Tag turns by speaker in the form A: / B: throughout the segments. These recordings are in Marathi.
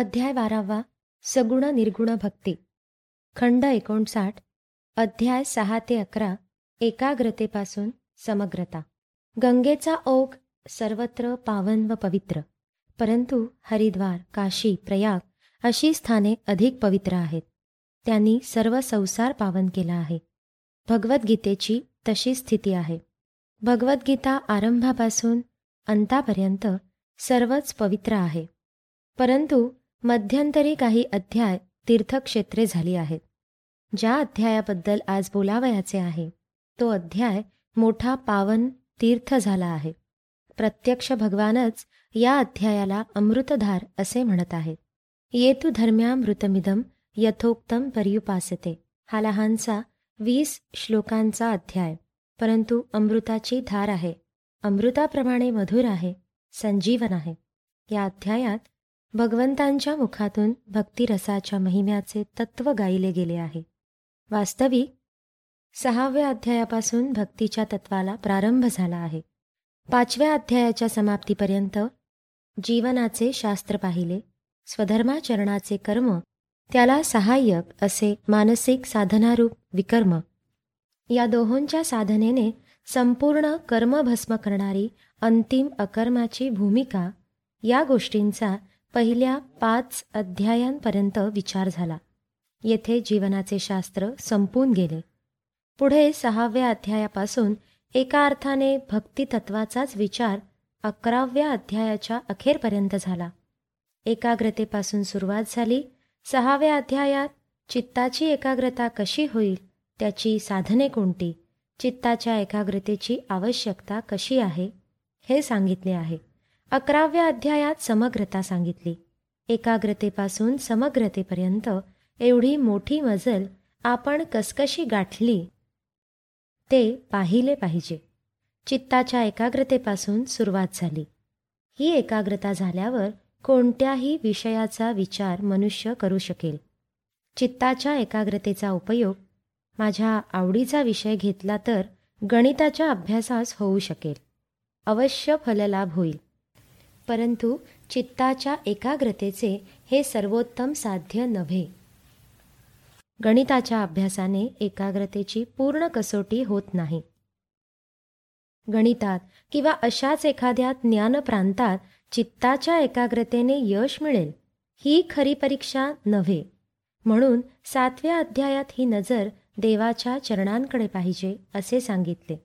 A: अध्याय बारावा सगुण निर्गुण भक्ती. खंड एकोणसाठ अध्याय सहा ते अकरा एकाग्रतेपासून समग्रता. गंगेचा ओघ सर्वत्र पावन व पवित्र. परंतु हरिद्वार काशी प्रयाग अशी स्थाने अधिक पवित्र आहेत. त्यांनी सर्व संसार पावन केला आहे. भगवद्गीतेची तशी स्थिती आहे. भगवद्गीता आरंभापासून अंतापर्यंत सर्वच पवित्र आहे. परंतु मध्यंतरी काही अध्याय तीर्थक्षेत्रे झाली आहेत. ज्या अध्यायाबद्दल आज बोलावयाचे आहे तो अध्याय मोठा पावन तीर्थ झाला आहे. प्रत्यक्ष भगवानच या अध्यायाला अमृतधार असे म्हणत आहेत येतु धर्म्यामृतमिदम यथोक्तम पर्युपासते. हा लहानसा वीस श्लोकांचा अध्याय परंतु अमृताची धार आहे. अमृताप्रमाणे मधुर आहे संजीवन आहे. या अध्यायात भगवंतांच्या मुखातून भक्तिरसाच्या महिम्याचे तत्व गायले गेले आहे. वास्तविक सहाव्या अध्यायापासून भक्तीच्या तत्वाला प्रारंभ झाला आहे. पाचव्या अध्यायाच्या समाप्तीपर्यंत जीवनाचे शास्त्र पाहिले स्वधर्माचरणाचे कर्म त्याला सहाय्यक असे मानसिक साधनारूप विकर्म. या दोहोंच्या साधनेने संपूर्ण कर्मभस्म करणारी अंतिम अकर्माची भूमिका या गोष्टींचा पहिल्या पाच अध्यायांपर्यंत विचार झाला. येथे जीवनाचे शास्त्र संपून गेले. पुढे सहाव्या अध्यायापासून एका अर्थाने भक्तितत्वाचाच विचार अकराव्या अध्यायाच्या अखेरपर्यंत झाला. एकाग्रतेपासून सुरुवात झाली. सहाव्या अध्यायात चित्ताची एकाग्रता कशी होईल त्याची साधने कोणती चित्ताच्या एकाग्रतेची आवश्यकता कशी आहे हे सांगितले आहे. अकराव्या अध्यायात समग्रता सांगितली. एकाग्रतेपासून समग्रतेपर्यंत एवढी मोठी मजल आपण कसकशी गाठली ते पाहिले पाहिजे. चित्ताच्या एकाग्रतेपासून सुरुवात झाली. ही एकाग्रता झाल्यावर कोणत्याही विषयाचा विचार मनुष्य करू शकेल. चित्ताच्या एकाग्रतेचा उपयोग माझ्या आवडीचा विषय घेतला तर गणिताच्या अभ्यासास होऊ शकेल. अवश्य फललाभ होईल. परंतु चित्ताच्या एकाग्रतेचे हे सर्वोत्तम साध्य नव्हे. गणिताच्या अभ्यासाने एकाग्रतेची पूर्ण कसोटी होत नाही. गणितात किंवा अशाच एखाद्या ज्ञानप्रांतात चित्ताच्या एकाग्रतेने यश मिळेल ही खरी परीक्षा नव्हे. म्हणून सातव्या अध्यायात ही नजर देवाच्या चरणांकडे पाहिजे असे सांगितले.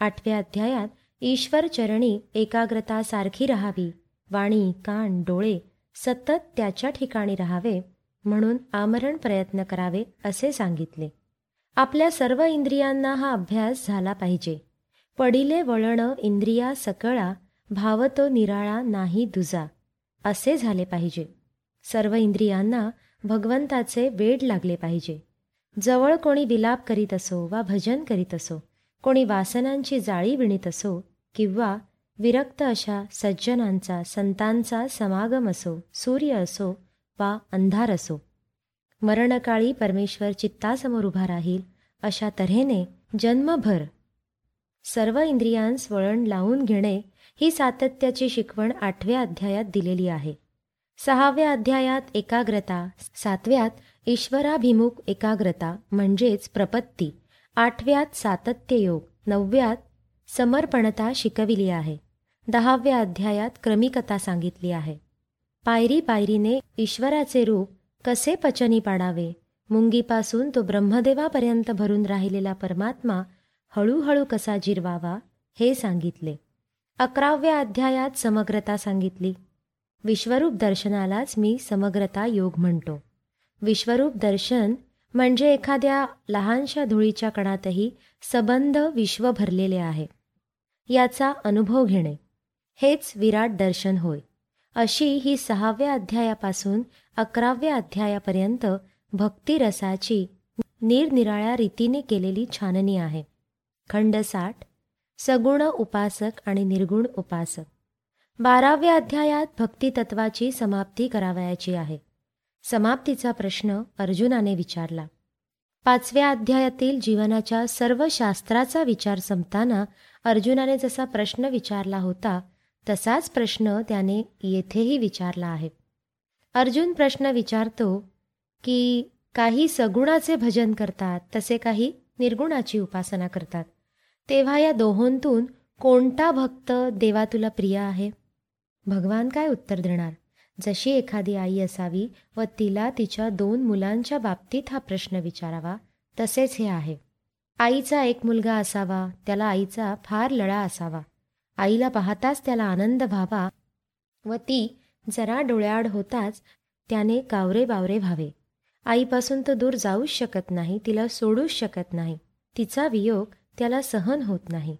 A: आठव्या अध्यायात ईश्वर चरणी एकाग्रता सारखी राहावी वाणी कान डोळे सतत त्याच्या ठिकाणी राहावे म्हणून आमरण प्रयत्न करावे असे सांगितले. आपल्या सर्व इंद्रियांना हा अभ्यास झाला पाहिजे. पडिले वळण इंद्रिया सकळा भावतो निराळा नाही दुजा असे झाले पाहिजे. सर्व इंद्रियांना भगवंताचे वेड लागले पाहिजे. जवळ कोणी विलाप करीत असो वा भजन करीत असो कोणी वासनांची जाळी विणीत असो किंवा विरक्त अशा सज्जनांचा संतांचा समागम असो सूर्य असो वा अंधार असो. मरणकाळी परमेश्वर चित्तासमोर उभा राहील अशा तऱ्हेने जन्मभर सर्व इंद्रियांस वळण लावून घेणे ही सातत्याची शिकवण आठव्या अध्यायात दिलेली आहे. सहाव्या अध्यायात एकाग्रता सातव्यात ईश्वराभिमुख एकाग्रता म्हणजेच प्रपत्ती. आठव्यात सातत्ययोग नवव्यात समर्पणता शिकविली आहे. दहाव्या अध्यायात क्रमिकता सांगितली आहे. पायरी पायरीने ईश्वराचे रूप कसे पचनी पाडावे? मुंगीपासून तो ब्रह्मदेवापर्यंत भरून राहिलेला परमात्मा हळूहळू कसा जिरवावा हे सांगितले. अकराव्या अध्यायात समग्रता सांगितली. विश्वरूप दर्शनालाच मी समग्रता योग म्हणतो. विश्वरूप दर्शन म्हणजे एखाद्या लहानशा धुळीच्या कणातही सबंध विश्व भरलेले आहे. याचा अनुभव घेणे. हेच विराट दर्शन होय. अशी ही सहाव्या अध्यायापासून अकराव्या अध्यायापर्यंत भक्तिरसाची निरनिराळ्या रीतीने केलेली छाननी आहे. खंड साठ सगुण उपासक आणि निर्गुण उपासक. बाराव्या अध्यायात भक्तितत्वाची समाप्ती करावयाची आहे. समाप्तीचा प्रश्न अर्जुनाने विचारला. पाचव्या अध्यायातील जीवनाच्या सर्व शास्त्राचा विचार संपताना अर्जुनाने जसा प्रश्न विचारला होता तसाच प्रश्न त्याने येथेही विचारला आहे. अर्जुन प्रश्न विचारतो की काही सगुणाचे भजन करतात तसे काही निर्गुणाची उपासना करतात. तेव्हा या दोहोंतून कोणता भक्त देवा तुला प्रिय आहे? भगवान काय उत्तर देणार? जशी एखादी आई असावी व तिला तिच्या दोन मुलांच्या बाबतीत हा प्रश्न विचारावा तसेच हे आहे. आईचा एक मुलगा असावा त्याला आईचा फार लळा असावा. आईला पाहताच त्याला आनंद व्हावा व ती जरा डोळ्याआड होताच त्याने कावरे बावरे व्हावे. आईपासून तो दूर जाऊच शकत नाही तिला सोडूच शकत नाही. तिचा वियोग त्याला सहन होत नाही.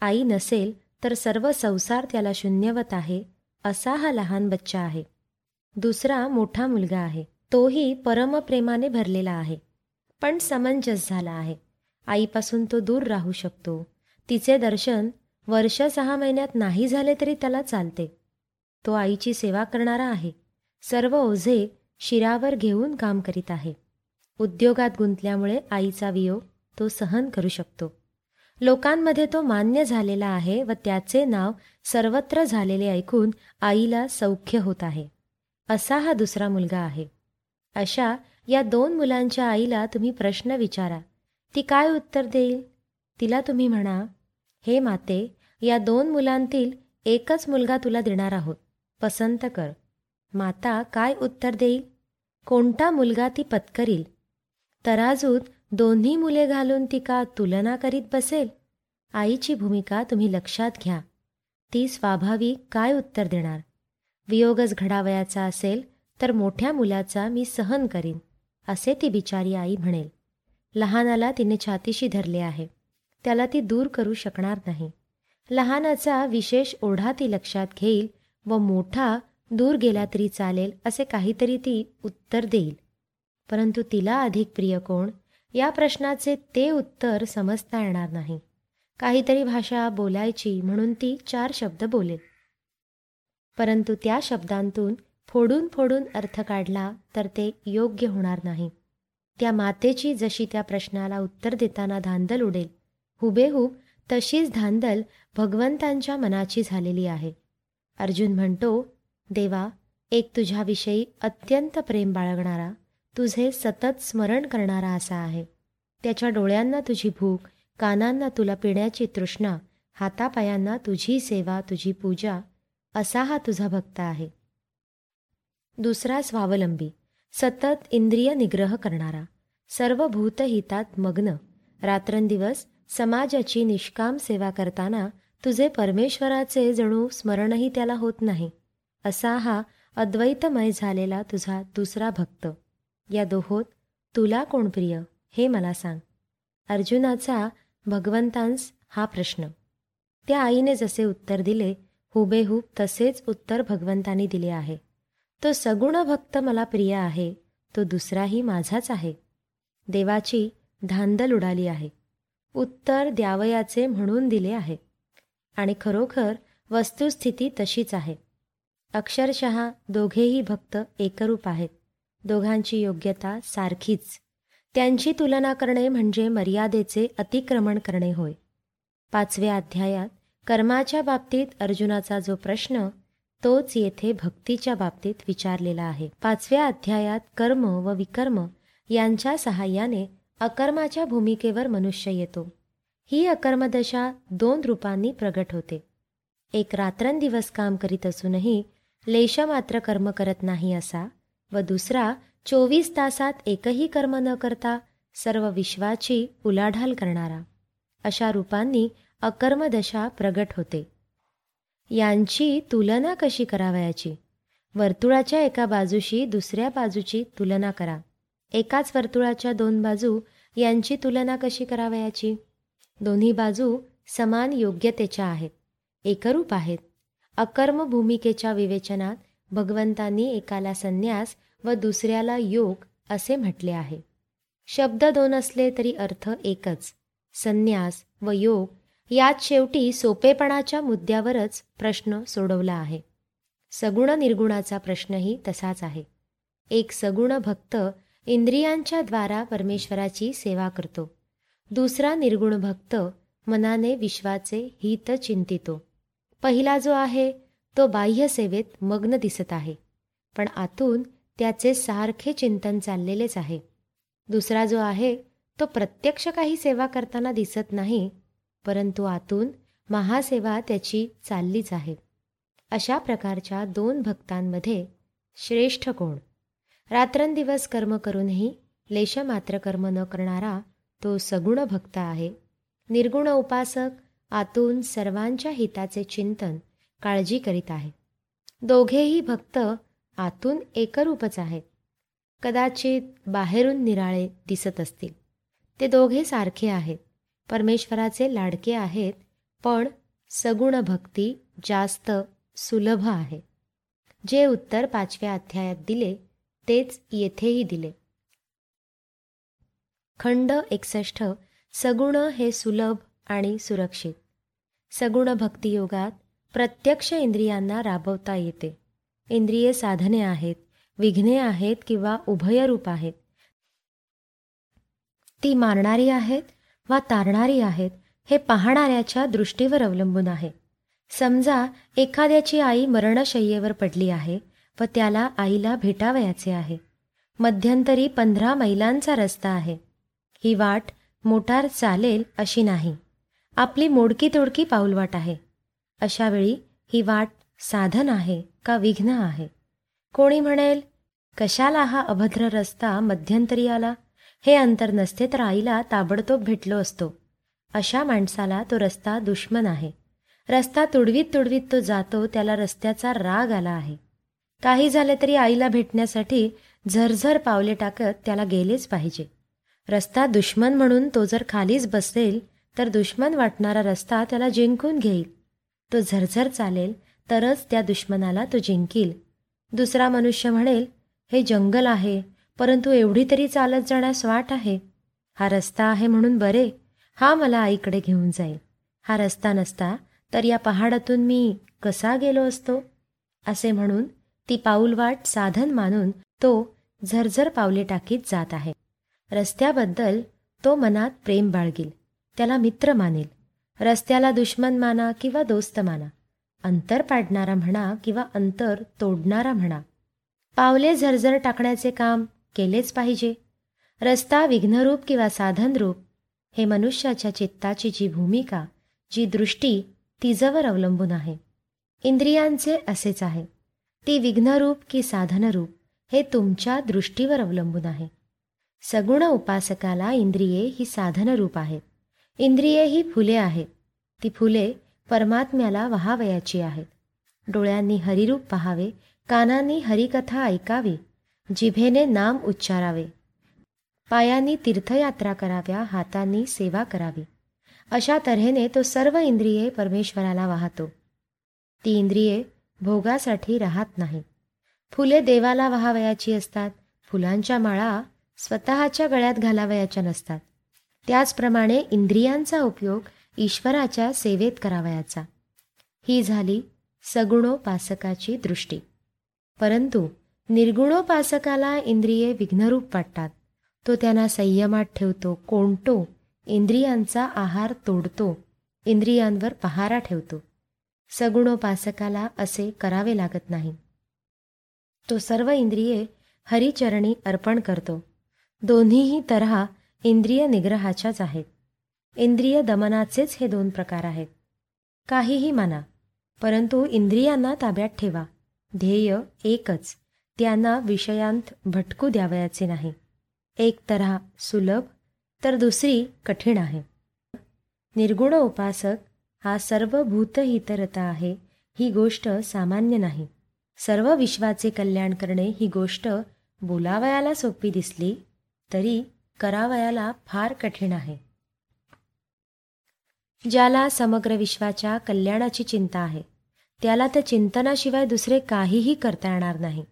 A: आई नसेल तर सर्व संसार त्याला शून्यवत आहे असा हा लहान बच्चा आहे. दुसरा मोठा मुलगा आहे तोही परमप्रेमाने भरलेला आहे पण समंजस झाला आहे. आईपासून तो दूर राहू शकतो. तिचे दर्शन वर्ष सहा महिन्यात नाही झाले तरी त्याला चालते. तो आईची सेवा करणारा आहे. सर्व ओझे शिरावर घेऊन काम करीत आहे. उद्योगात गुंतल्यामुळे आईचा वियोग तो सहन करू शकतो. लोकांमध्ये तो मान्य झालेला आहे व त्याचे नाव सर्वत्र झालेले ऐकून आईला सौख्य होत आहे. असा हा दुसरा मुलगा आहे. अशा या दोन मुलांच्या आईला तुम्ही प्रश्न विचारा. ती काय उत्तर देईल? तिला तुम्ही म्हणा हे माते या दोन मुलांतील एकच मुलगा तुला देणार आहोत. पसंत कर. माता काय उत्तर देईल? कोणता मुलगा ती पत्करील? तराजूत दोन्ही मुले घालून ती का तुलना करीत बसेल? आईची भूमिका तुम्ही लक्षात घ्या. ती स्वाभाविक काय उत्तर देणार? वियोगच घडावयाचा असेल तर मोठ्या मुलाचा मी सहन करीन असे ती बिचारी आई म्हणेल. लहानाला तिने छातीशी धरले आहे. त्याला ती दूर करू शकणार नाही. लहानाचा विशेष ओढा ती लक्षात घेईल व मोठा दूर गेला तरी चालेल असे काहीतरी ती उत्तर देईल. परंतु तिला अधिक प्रिय कोण? या प्रश्नाचे ते उत्तर समजता येणार नाही. काहीतरी भाषा बोलायची म्हणून ती चार शब्द बोलेल. परंतु त्या शब्दांतून फोडून फोडून अर्थ काढला तर ते योग्य होणार नाही. त्या मातेची जशी त्या प्रश्नाला उत्तर देताना धांदल उडेल हुबेहूब तशीच धांदल भगवंतांच्या मनाची झालेली आहे. अर्जुन म्हणतो देवा एक तुझ्याविषयी अत्यंत प्रेम बाळगणारा तुझे सतत स्मरण करणारा असा आहे. त्याच्या डोळ्यांना तुझी भूक कानांना तुला पिण्याची तृष्णा हातापायांना तुझी सेवा तुझी पूजा असा हा तुझा भक्त आहे. दुसरा स्वावलंबी सतत इंद्रिय निग्रह करणारा सर्व भूतहितात मग्न रात्रंदिवस समाजाची निष्काम सेवा करताना तुझे परमेश्वराचे जणू स्मरणही त्याला होत नाही. असा हा अद्वैतमय झालेला तुझा दुसरा भक्त. या दोहोत तुला कोण प्रिय हे मला सांग. अर्जुनाचा भगवंतांस हा प्रश्न. त्या आईने जसे उत्तर दिले हुबेहूब तसेच उत्तर भगवंतांनी दिले आहे. तो सगुण भक्त मला प्रिय आहे तो दुसराही माझाच आहे. देवाची धांदल उडाली आहे. उत्तर द्यावयाचे म्हणून दिले आहे. आणि खरोखर वस्तुस्थिती तशीच आहे. अक्षरशः दोघेही भक्त एकरूप आहेत. दोघांची योग्यता सारखीच. त्यांची तुलना करणे म्हणजे मर्यादेचे अतिक्रमण करणे होय. पाचव्या अध्यायात कर्माच्या बाबतीत अर्जुनाचा जो प्रश्न तोच येथे भक्तीच्या बाबतीत विचारलेला आहे. पाचव्या अध्यायात कर्म व विकर्म यांच्या सहाय्याने अकर्माच्या भूमिकेवर मनुष्य येतो. ही अकर्मदशा दोन रूपांनी प्रगट होते. एक रात्रंदिवस काम करीत असूनही लेश मात्र कर्म करत नाही असा व दुसरा चोवीस तासात एकही कर्म न करता सर्व विश्वाची उलाढाल करणारा. अशा रूपांनी अकर्मदशा प्रगट होते. यांची तुलना कशी करावयाची? वर्तुळाच्या एका बाजूशी दुसऱ्या बाजूची तुलना करा. एकाच वर्तुळाच्या दोन बाजू यांची तुलना कशी करावयाची? दोन्ही बाजू समान योग्यतेच्या आहेत एकरूप आहेत. अकर्म भूमिकेच्या विवेचनात भगवंतांनी एकाला संन्यास व दुसऱ्याला योग असे म्हटले आहे. शब्द दोन असले तरी अर्थ एकच संन्यास व योग यात शेवटी सोपेपणाच्या मुद्द्यावरच प्रश्न सोडवला आहे. सगुण निर्गुणाचा प्रश्नही तसाच आहे. एक सगुण भक्त इंद्रियांच्या द्वारा परमेश्वराची सेवा करतो. दुसरा निर्गुण भक्त मनाने विश्वाचे हित चिंतितो. पहिला जो आहे तो बाह्य सेवेत मग्न दिसत आहे. पण आतून त्याचे सारखे चिंतन चाललेलेच आहे. दुसरा जो आहे तो प्रत्यक्ष काही सेवा करताना दिसत नाही परंतु आतून महासेवा त्याची चाललीच आहे. अशा प्रकारच्या दोन भक्तांमध्ये श्रेष्ठ कोण? रात्रंदिवस कर्म करूनही लेशमात्र कर्म न करणारा तो सगुण भक्त आहे. निर्गुण उपासक आतून सर्वांच्या हिताचे चिंतन काळजी करीत आहे. दोघेही भक्त आतून एकरूपच आहेत. कदाचित बाहेरून निराळे दिसत असतील. ते दोघे सारखे आहेत. परमेश्वराचे लाडके आहेत पण सगुण भक्ती जास्त सुलभ आहे. जे उत्तर पाचव्या अध्यायात दिले तेच येथेही दिले. खंड एकसष्ट सगुण हे सुलभ आणि सुरक्षित. सगुण भक्तियोगात प्रत्यक्ष इंद्रियांना राबवता येते. इंद्रिये साधने आहेत विघ्ने आहेत किंवा उभयरूप आहेत. ती मारणारी आहेत वा तारणारी आहेत हे पाहणाऱ्याच्या दृष्टीवर अवलंबून आहे. समजा एखाद्याची आई मरणशय्येवर पडली आहे व त्याला आईला भेटावयाचे आहे. मध्यंतरी पंधरा मैलांचा रस्ता आहे. ही वाट मोटार चालेल अशी नाही. आपली मोडकी तोडकी पाऊलवाट आहे. अशावेळी ही वाट साधन आहे का विघ्न आहे? कोणी म्हणेल कशाला हा अभद्र रस्ता मध्यंतरी आला? हे अंतर नसते तर आईला ताबडतोब भेटलो असतो. अशा माणसाला तो रस्ता दुश्मन आहे. रस्ता तुडवीत तुडवीत तो जातो त्याला रस्त्याचा राग आला आहे. काही झालं तरी आईला भेटण्यासाठी झरझर पावले टाकत त्याला गेलेच पाहिजे. रस्ता दुश्मन म्हणून तो जर खालीच बसेल तर दुश्मन वाटणारा रस्ता त्याला जिंकून घेईल. तो झरझर चालेल तरच त्या दुश्मनाला तो जिंकील. दुसरा मनुष्य म्हणेल हे जंगल आहे परंतु एवढी तरी चालत जाण्यास वाट आहे. हा रस्ता आहे म्हणून बरे हा मला आईकडे घेऊन जाईल. हा रस्ता नसता तर या पहाडातून मी कसा गेलो असतो? असे म्हणून ती पाऊलवाट साधन मानून तो झरझर पावले टाकीत जात आहे. रस्त्याबद्दल तो मनात प्रेम बाळगील त्याला मित्र मानेल रस्त्याला दुश्मन माना किंवा दोस्त माना अंतर पाडणारा म्हणा किंवा अंतर तोडणारा म्हणा. पावले झरझर टाकण्याचे काम केलेच पाहिजे. रस्ता विघ्नरूप किंवा साधनरूप हे मनुष्याच्या चित्ताची जी भूमिका जी दृष्टी तिजवर अवलंबून आहे. इंद्रियांचे असेच आहे. ती विघ्नरूप की साधनरूप हे तुमच्या दृष्टीवर अवलंबून आहे. सगुण उपासकाला इंद्रिये ही साधनरूप आहेत. इंद्रिये ही फुले आहेत. ती फुले परमात्म्याला वहावयाची आहेत. डोळ्यांनी हरिरूप पहावे कानांनी हरिकथा ऐकावी जिभेने नाम उच्चारावे. पायांनी तीर्थयात्रा कराव्या हातांनी सेवा करावी. अशा तऱ्हेने तो सर्व इंद्रिये परमेश्वराला वाहतो. ती इंद्रिये भोगासाठी राहत नाही. फुले देवाला वहावयाची असतात फुलांच्या माळा स्वतःच्या गळ्यात घालावयाच्या नसतात. त्याचप्रमाणे इंद्रियांचा उपयोग ईश्वराच्या सेवेत करावयाचा. ही झाली सगुणोपासकाची दृष्टी. परंतु निर्गुणोपासकाला इंद्रिये विघ्नरूप वाटतात. तो त्यांना संयमात ठेवतो कोणतो इंद्रियांचा आहार तोडतो इंद्रियांवर पहारा ठेवतो. सगुणोपासकाला असे करावे लागत नाही. तो सर्व इंद्रिये हरिचरणी अर्पण करतो. दोन्हीही तऱ्हा इंद्रिय निग्रहाच्याच आहेत. इंद्रिय दमनाचेच हे दोन प्रकार आहेत. काहीही माना परंतु इंद्रियांना ताब्यात ठेवा. ध्येय एकच त्यांना विषयांत भटकू द्यावयाचे नाही. एक तऱ्हा सुलभ तर दुसरी कठीण आहे. निर्गुण उपासक हा सर्व भूतहितरता आहे ही गोष्ट सामान्य नाही. सर्व विश्वाचे कल्याण करणे ही गोष्ट बोलावयाला सोपी दिसली तरी करावयाला फार कठीण आहे. ज्याला समग्र विश्वाच्या कल्याणाची चिंता आहे त्याला त्या चिंतनाशिवाय दुसरे काहीही करता येणार नाही.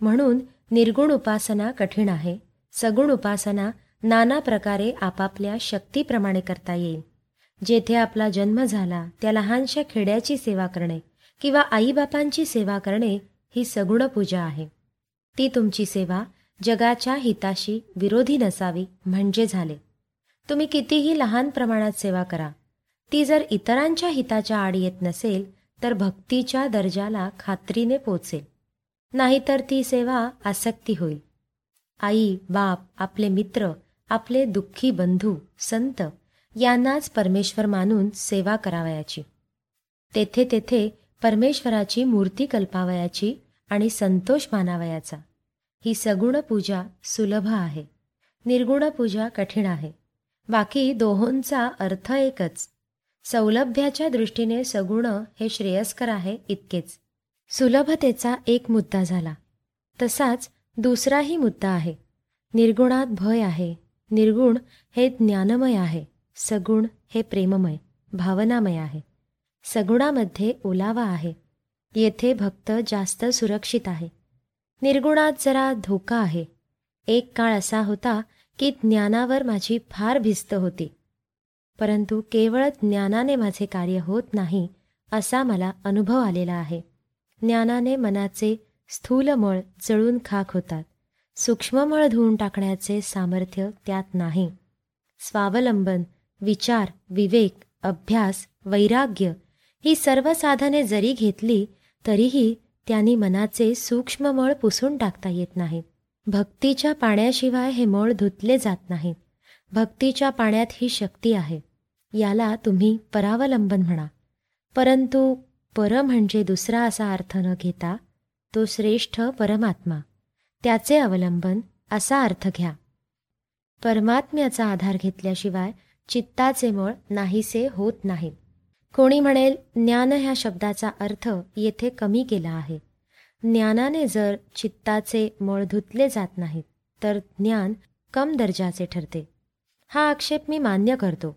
A: म्हणून निर्गुण उपासना कठीण आहे सगुण उपासना नाना प्रकारे आपापल्या शक्तीप्रमाणे करता येईल. जेथे आपला जन्म झाला त्या लहानशा खेड्याची सेवा करणे किंवा आईबापांची सेवा करणे ही सगुण पूजा आहे. ती तुमची सेवा जगाच्या हिताशी विरोधी नसावी म्हणजे झाले. तुम्ही कितीही लहान प्रमाणात सेवा करा. ती जर इतरांच्या हिताच्या आड येत नसेल तर भक्तीच्या दर्जाला खात्रीने पोचेल. नाहीतर ती सेवा आसक्ती होईल. आई बाप आपले मित्र आपले दुःखी बंधू संत यांनाच परमेश्वर मानून सेवा करावयाची. तेथे तेथे परमेश्वराची मूर्ती कल्पावयाची आणि संतोष मानावयाचा. ही सगुण पूजा सुलभ आहे. निर्गुण पूजा कठीण आहे. बाकी दोहोंचा अर्थ एकच. सौलभ्याच्या दृष्टीने सगुण हे श्रेयस्कर आहे इतकेच. सुलभतेचा एक मुद्दा झाला. तसाच दुसराही मुद्दा आहे. निर्गुणात भय आहे. निर्गुण हे ज्ञानमय आहे. सगुण हे प्रेममय भावनामय आहे. सगुणामध्ये ओलावा आहे. येथे भक्त जास्त सुरक्षित आहे. निर्गुणात जरा धोका आहे. एक काळ असा होता की ज्ञानावर माझी फार भिस्त होती. परंतु केवळ ज्ञानाने माझे कार्य होत नाही असा मला अनुभव आलेला आहे. ज्ञानाने मनाचे स्थूलमळ जळून खाक होतात. सूक्ष्ममळ धुवून टाकण्याचे सामर्थ्य त्यात नाही. स्वावलंबन विचार विवेक अभ्यास वैराग्य ही सर्व साधने जरी घेतली तरीही त्यांनी मनाचे सूक्ष्म मळ पुसून टाकता येत नाही. भक्तीच्या पाण्याशिवाय हे मळ धुतले जात नाहीत भक्तीच्या पाण्यात ही शक्ती आहे. याला तुम्ही परावलंबन म्हणा. परंतु पर म्हणजे दुसरा असा अर्थ न घेता तो श्रेष्ठ परमात्मा. त्याचे अवलंबन असा अर्थ घ्या. परमात्म्याचा आधार घेतल्याशिवाय चित्ताचे मळ नाहीसे होत नाहीत. कोणी म्हणेल ज्ञान ह्या शब्दाचा अर्थ येथे कमी केला आहे. ज्ञानाने जर चित्ताचे मळ धुतले जात नाहीत तर ज्ञान कम दर्जाचे ठरते. हा आक्षेप मी मान्य करतो.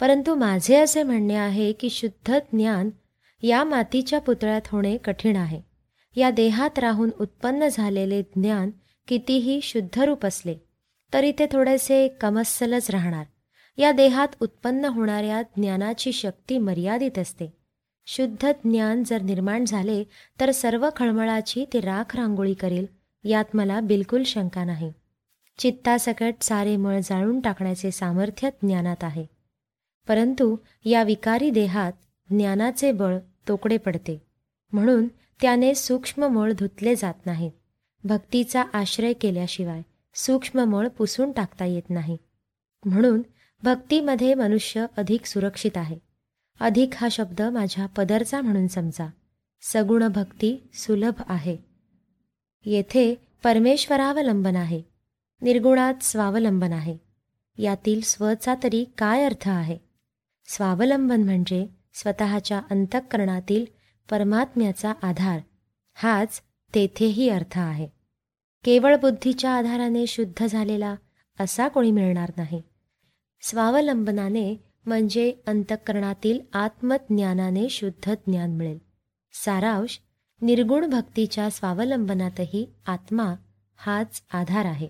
A: परंतु माझे असे म्हणणे आहे की शुद्ध ज्ञान या मातीच्या पुतळ्यात होणे कठीण आहे. या देहात राहून उत्पन्न झालेले ज्ञान कितीही शुद्धरूप असले तरी ते थोडेसे कमस्सलच राहणार. या देहात उत्पन्न होणाऱ्या ज्ञानाची शक्ती मर्यादित असते. शुद्ध ज्ञान जर निर्माण झाले तर सर्व खळमळाची ती राख रांगोळी करेल यात मला बिलकुल शंका नाही. चित्तासकट सारे मळ जाळून टाकण्याचे सामर्थ्य ज्ञानात आहे. परंतु या विकारी देहात ज्ञानाचे बळ तोकडे पडते. म्हणून त्याने सूक्ष्म मळ धुतले जात नाहीत भक्तीचा आश्रय केल्याशिवाय सूक्ष्म मळ पुसून टाकता येत नाही. म्हणून भक्तीमध्ये मनुष्य अधिक सुरक्षित आहे. अधिक हा शब्द माझ्या पदरचा म्हणून समजा. सगुण भक्ती सुलभ आहे. येथे परमेश्वरावलंबन आहे. निर्गुणात स्वावलंबन आहे. यातील स्वचा तरी काय अर्थ आहे? स्वावलंबन म्हणजे स्वतःच्या अंतःकरणातील परमात्म्याचा आधार. हाच तेथेही अर्थ आहे. केवळ बुद्धीच्या आधाराने शुद्ध झालेला असा कोणी मिळणार नाही. स्वावलंबनाने म्हणजे अंतःकरणातील आत्मज्ञानाने शुद्ध ज्ञान मिळेल. सारांश निर्गुण भक्तीच्या स्वावलंबनातही आत्मा हाच आधार आहे.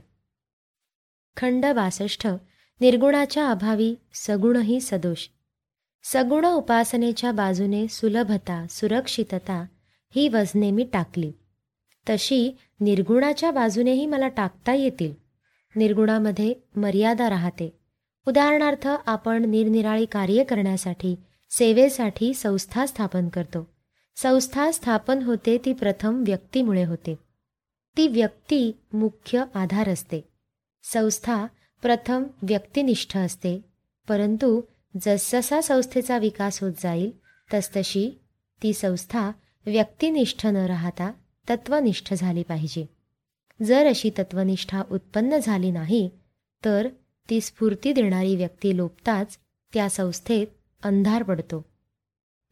A: खंड बासष्ट निर्गुणाच्या अभावी सगुणही सदोष. सगुण उपासनेच्या बाजूने सुलभता सुरक्षितता ही वजने मी टाकली. तशी निर्गुणाच्या बाजूनेही मला टाकता येतील. निर्गुणामध्ये मर्यादा राहते. उदाहरणार्थ आपण निरनिराळी कार्य करण्यासाठी सेवेसाठी संस्था स्थापन करतो. संस्था स्थापन होते ती प्रथम व्यक्तीमुळे होते. ती व्यक्ती मुख्य आधार असते. संस्था प्रथम व्यक्तिनिष्ठ असते. परंतु जसजसा संस्थेचा विकास होत जाईल तसतशी ती संस्था व्यक्तिनिष्ठ न राहता तत्वनिष्ठ झाली पाहिजे. जर अशी तत्वनिष्ठा उत्पन्न झाली नाही तर ती स्फूर्ती देणारी व्यक्ती लोपताच त्या संस्थेत अंधार पडतो.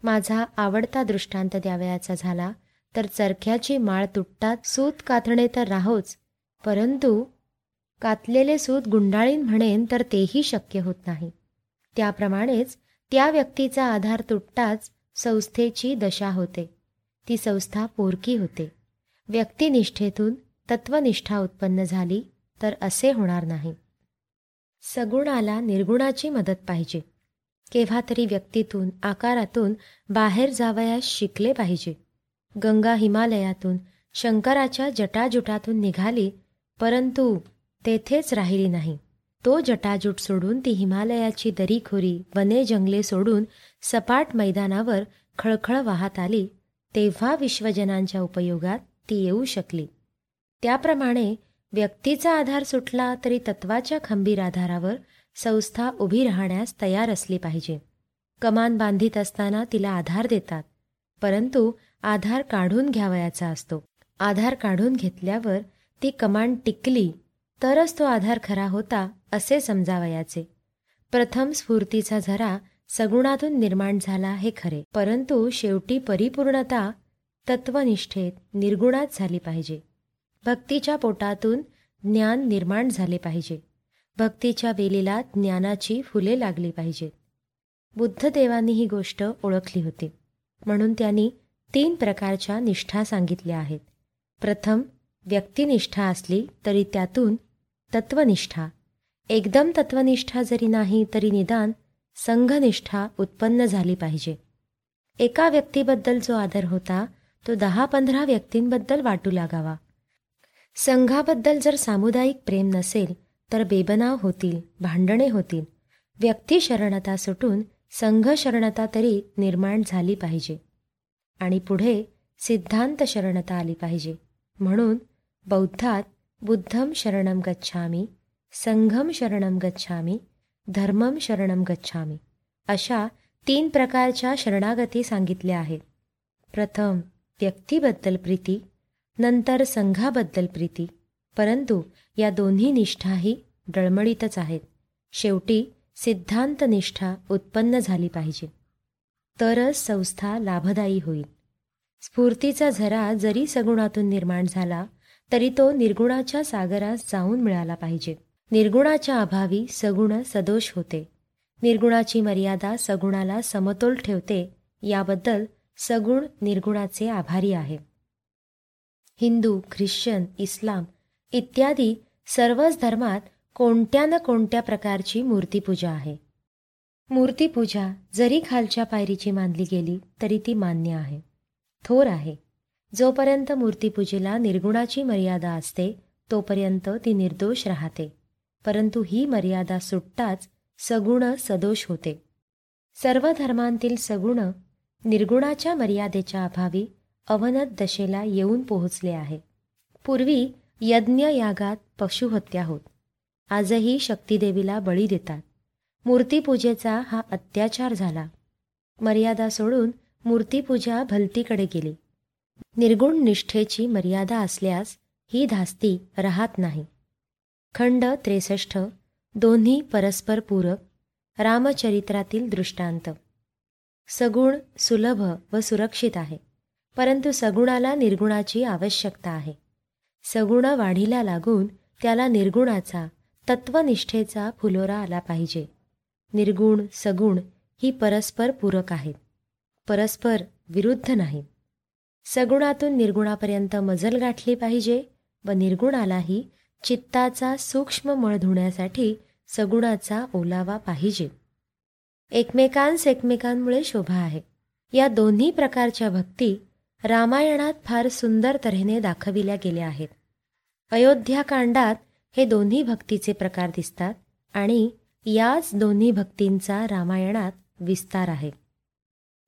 A: माझा आवडता दृष्टांत द्यावयाचा झाला तर चरख्याची माळ तुटतात सूत कातणे तर राहोच परंतु कातलेले सूत गुंडाळीन म्हणेन तर तेही शक्य होत नाही. त्याप्रमाणेच त्या व्यक्तीचा आधार तुटताच संस्थेची दशा होते. ती संस्था पोरकी होते. व्यक्तिनिष्ठेतून तत्वनिष्ठा उत्पन्न झाली तर असे होणार नाही. सगुणाला निर्गुणाची मदत पाहिजे. केव्हा तरी व्यक्तीतून आकारातून बाहेर जावयास शिकले पाहिजे. गंगा हिमालयातून शंकराच्या जटाजुटातून निघाली परंतु तेथेच राहिली नाही. तो जटाजूट सोडून ती हिमालयाची दरीखोरी वने जंगले सोडून सपाट मैदानावर खळखळ वाहत आली तेव्हा विश्वजनांच्या उपयोगात ती येऊ शकली. त्याप्रमाणे व्यक्तीचा आधार सुटला तरी तत्वाच्या खंबीर आधारावर संस्था उभी राहण्यास तयार असली पाहिजे. कमान बांधित असताना तिला आधार देतात परंतु आधार काढून घ्यावयाचा असतो. आधार काढून घेतल्यावर ती कमान टिकली तरच तो आधार खरा होता असे समजावयाचे. प्रथम स्फूर्तीचा झरा सगुणातून निर्माण झाला हे खरे परंतु शेवटी परिपूर्णता तत्वनिष्ठेत निर्गुणात झाली पाहिजे. भक्तीच्या पोटातून ज्ञान निर्माण झाले पाहिजे. भक्तीच्या वेलीला ज्ञानाची फुले लागली पाहिजेत बुद्धदेवांनी ही गोष्ट ओळखली होती. म्हणून त्यांनी तीन प्रकारच्या निष्ठा सांगितल्या आहेत. प्रथम व्यक्तिनिष्ठा असली तरी त्यातून तत्वनिष्ठा. एकदम तत्वनिष्ठा जरी नाही तरी निदान संघनिष्ठा उत्पन्न झाली पाहिजे. एका व्यक्तीबद्दल जो आदर होता तो दहा पंधरा व्यक्तींबद्दल वाटू लागावा. संघाबद्दल जर सामुदायिक प्रेम नसेल तर बेबनाव होतील भांडणे होतील. व्यक्ती शरणता सुटून संघ शरणता तरी निर्माण झाली पाहिजे. आणि पुढे सिद्धांत शरणता आली पाहिजे. म्हणून बौद्धात बुद्धम शरणम गच्छामी संघम शरणम गच्छामी धर्मम शरणम गच्छामी अशा तीन प्रकारच्या शरणागती सांगितल्या आहेत. प्रथम व्यक्तीबद्दल प्रीती. नंतर संघाबद्दल प्रीती. परंतु या दोन्ही निष्ठाही डळमळीतच आहेत. शेवटी सिद्धांत निष्ठा उत्पन्न झाली पाहिजे. तरच संस्था लाभदायी होईल. स्फूर्तीचा झरा जरी सगुणातून निर्माण झाला तरी तो निर्गुणाच्या सागरास जाऊन मिळाला पाहिजे. निर्गुणाच्या अभावी सगुण सदोष होते. निर्गुणाची मर्यादा सगुणाला समतोल ठेवते याबद्दल सगुण निर्गुणाचे आभारी आहे. हिंदू ख्रिश्चन इस्लाम इत्यादी सर्वच धर्मात कोणत्या न कोणत्या प्रकारची मूर्तीपूजा आहे. मूर्तीपूजा जरी खालच्या पायरीची मानली गेली तरी ती मान्य आहे. थोर आहे. जोपर्यंत मूर्तीपूजेला निर्गुणाची मर्यादा असते तोपर्यंत ती निर्दोष राहते. परंतु ही मर्यादा सुटताच सगुण सदोष होते. सर्व धर्मांतील सगुण निर्गुणाच्या मर्यादेच्या अभावी अवनत दशेला येऊन पोहोचले आहे. पूर्वी यज्ञ यागात पशुहत्या होत. आजही शक्तिदेवीला बळी देतात. मूर्तीपूजेचा हा अत्याचार झाला. मर्यादा सोडून मूर्तीपूजा भलतीकडे गेली. निर्गुण निष्ठेची मर्यादा असल्यास ही धास्ती राहत नाही. खंड त्रेसष्ट दोन्ही परस्पर पूरक रामचरित्रातील दृष्टांत. सगुण सुलभ व सुरक्षित आहे. परंतु सगुणाला निर्गुणाची आवश्यकता आहे. सगुण वाढीला लागून त्याला निर्गुणाचा तत्वनिष्ठेचा फुलोरा आला पाहिजे. निर्गुण सगुण ही परस्पर पूरक आहेत. परस्पर विरुद्ध नाहीत सगुणातून निर्गुणापर्यंत मजल गाठली पाहिजे व निर्गुणालाही चित्ताचा सूक्ष्म मळ धुण्यासाठी सगुणाचा ओलावा पाहिजे. एकमेकांस एकमेकांमुळे शोभा आहे. या दोन्ही प्रकारच्या भक्ती रामायणात फार सुंदर तऱ्हेने दाखविल्या गेल्या आहेत. अयोध्याकांडात हे दोन्ही भक्तीचे प्रकार दिसतात आणि याच दोन्ही भक्तींचा रामायणात विस्तार आहे.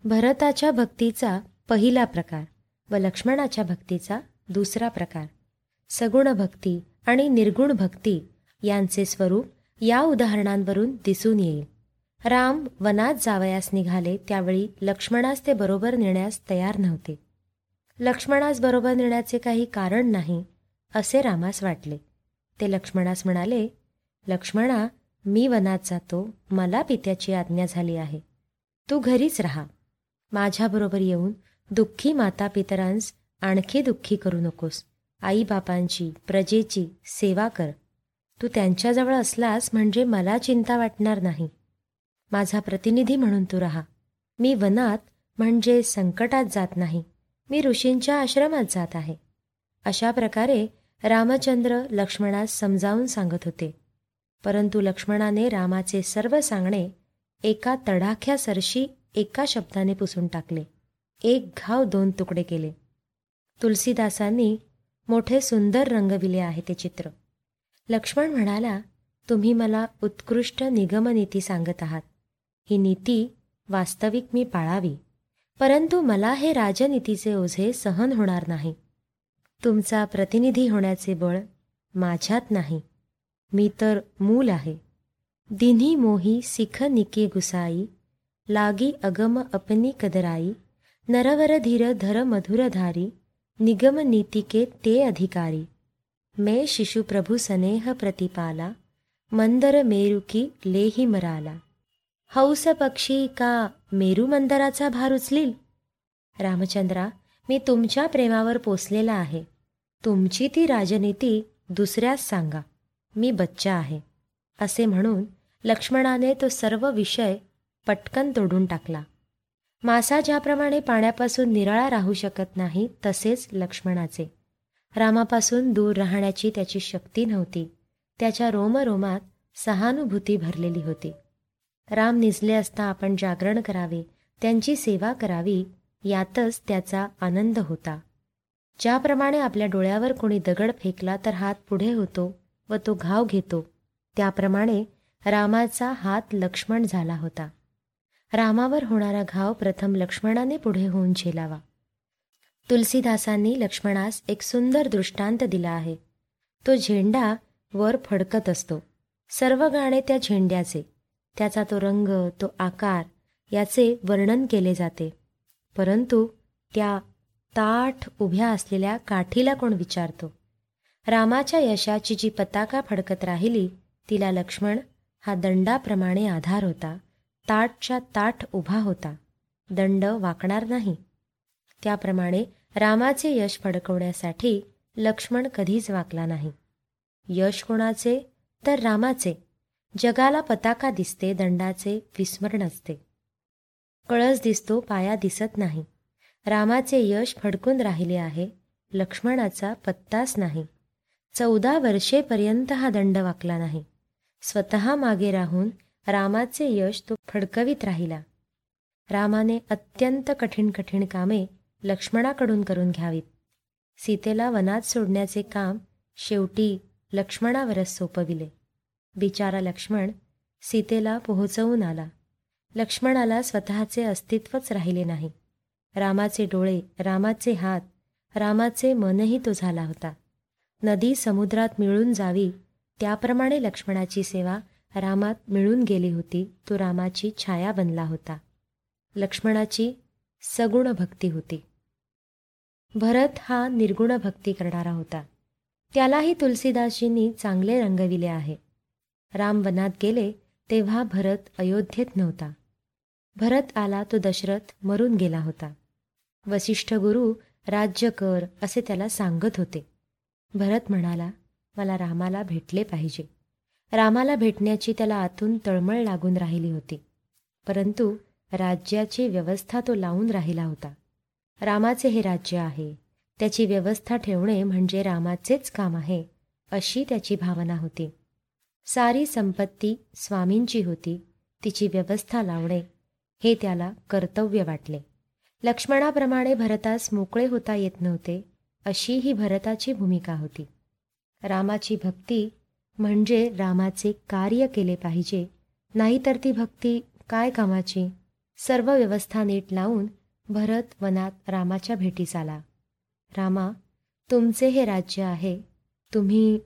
A: भरताच्या भक्तीचा पहिला प्रकार व लक्ष्मणाच्या भक्तीचा दुसरा प्रकार. सगुण भक्ती आणि निर्गुण भक्ती यांचे स्वरूप या उदाहरणांवरून दिसून येईल. राम वनात जावयास निघाले त्यावेळी लक्ष्मणास ते बरोबर नेण्यास तयार नव्हते. लक्ष्मणास बरोबर नेण्याचे काही कारण नाही असे रामास वाटले. ते लक्ष्मणास म्हणाले लक्ष्मणा मी वनात जातो. मला पित्याची आज्ञा झाली आहे. तू घरीच राहा. माझ्याबरोबर येऊन दुःखी माता पितरांस आणखी दुःखी करू नकोस. आईबापांची प्रजेची सेवा कर. तू त्यांच्याजवळ असलास म्हणजे मला चिंता वाटणार नाही. माझा प्रतिनिधी म्हणून तू राहा. मी वनात म्हणजे संकटात जात नाही. मी ऋषींच्या आश्रमात जात आहे. अशा प्रकारे रामचंद्र लक्ष्मणास समजावून सांगत होते. परंतु लक्ष्मणाने रामाचे सर्व सांगणे एका तडाख्यासरशी एका शब्दाने पुसून टाकले. एक घाव दोन तुकडे केले. तुलसीदासांनी मोठे सुंदर रंगविले आहे ते चित्र. लक्ष्मण म्हणाला तुम्ही मला उत्कृष्ट निगमनीती सांगत आहात. ही नीती वास्तविक मी पाळावी. परंतु मला हे राजनीतीचे ओझे सहन होणार नाही. तुमचा प्रतिनिधी होण्याचे बळ माझ्यात नाही. मी तर मूल आहे. दिन्ही मोही सिख निके गुसाई लागी अगम अपनी कदराई नरवर धीर धर मधुरधारी निगम नीतिके ते अधिकारी। मैं शिशु प्रभु सनेह प्रतिपाला मंदर मेरुकी लेही मराला। हौस पक्षी का मेरू मंदराचा भार उचलील? रामचंद्रा मी तुमच्या प्रेमावर पोचलेला आहे. तुमची ती राजनीती दुसऱ्यास सांगा. मी बच्चा आहे. असे म्हणून लक्ष्मणाने तो सर्व विषय पटकन तोडून टाकला. मासा ज्याप्रमाणे पाण्यापासून निराळा राहू शकत नाही तसेच लक्ष्मणाचे. रामापासून दूर राहण्याची त्याची शक्ती नव्हती. त्याच्या रोमरोमात सहानुभूती भरलेली होती. राम निजले असता आपण जागरण करावे त्यांची सेवा करावी यातच त्याचा आनंद होता. ज्याप्रमाणे आपल्या डोळ्यावर कोणी दगड फेकला तर हात पुढे होतो व तो घाव घेतो त्याप्रमाणे रामाचा हात लक्ष्मण झाला होता. रामावर होणारा घाव प्रथम लक्ष्मणाने पुढे होऊन झेलावा. तुलसीदासांनी लक्ष्मणास एक सुंदर दृष्टांत दिला आहे. तो झेंडा वर फडकत असतो. सर्व गाणे त्या झेंड्याचे. त्याचा तो रंग तो आकार याचे वर्णन केले जाते. परंतु त्या ताठ उभ्या असलेल्या काठीला कोण विचारतो? रामाच्या यशाची जी पताका फडकत राहिली तिला लक्ष्मण हा दंडाप्रमाणे आधार होता. ताटच्या ताठ उभा होता. दंड वाकणार नाही. त्याप्रमाणे रामाचे यश फडकवण्यासाठी लक्ष्मण कधीच वाकला नाही. यश कोणाचे? तर रामाचे. जगाला पताका दिसते दंडाचे विस्मरण असते. कळस दिसतो पाया दिसत नाही. रामाचे यश फडकून राहिले आहे लक्ष्मणाचा पत्ताच नाही. चौदा वर्षेपर्यंत हा दंड वाकला नाही. स्वतः मागे राहून रामाचे यश तो फडकवीत राहिला. रामाने अत्यंत कठीण कठीण कामे लक्ष्मणाकडून करून घ्यावीत. सीतेला वनात सोडण्याचे काम शेवटी लक्ष्मणावरच सोपविले. बिचारा लक्ष्मण सीतेला पोहोचवून आला. लक्ष्मणाला स्वतःचे अस्तित्वच राहिले नाही. रामाचे डोळे रामाचे हात रामाचे मनही तो झाला होता. नदी समुद्रात मिळून जावी त्याप्रमाणे लक्ष्मणाची सेवा रामात मिळून गेली होती तो रामाची छाया बनला होता. लक्ष्मणाची सगुण भक्ती होती. भरत हा निर्गुण भक्ती करणारा होता. त्यालाही तुलसीदासजींनी चांगले रंगविले आहे. रामवनात गेले तेव्हा भरत अयोध्येत नव्हता. भरत आला तो दशरथ मरून गेला होता. वसिष्ठ गुरु राज्य कर असे त्याला सांगत होते. भरत म्हणाला मला रामाला भेटले पाहिजे. रामाला भेटण्याची त्याला आतून तळमळ लागून राहिली होती. परंतु राज्याची व्यवस्था तो लावून राहिला होता. रामाचे हे राज्य आहे. त्याची व्यवस्था ठेवणे म्हणजे रामाचेच काम आहे अशी त्याची भावना होती. सारी संपत्ती स्वामींची होती. तिची व्यवस्था लावणे हे त्याला कर्तव्य वाटले. लक्ष्मणाप्रमाणे भरतास मोकळे होता येत नव्हते अशी ही भरताची भूमिका होती. रामाची भक्ती म्हणजे रामाचे कार्य केले पाहिजे नाहीतर ती भक्ती काय कामाची? सर्व व्यवस्था नीट लावून भरत वनात रामाच्या भेटीस आला. रामा तुमचे हे राज्य आहे तुम्ही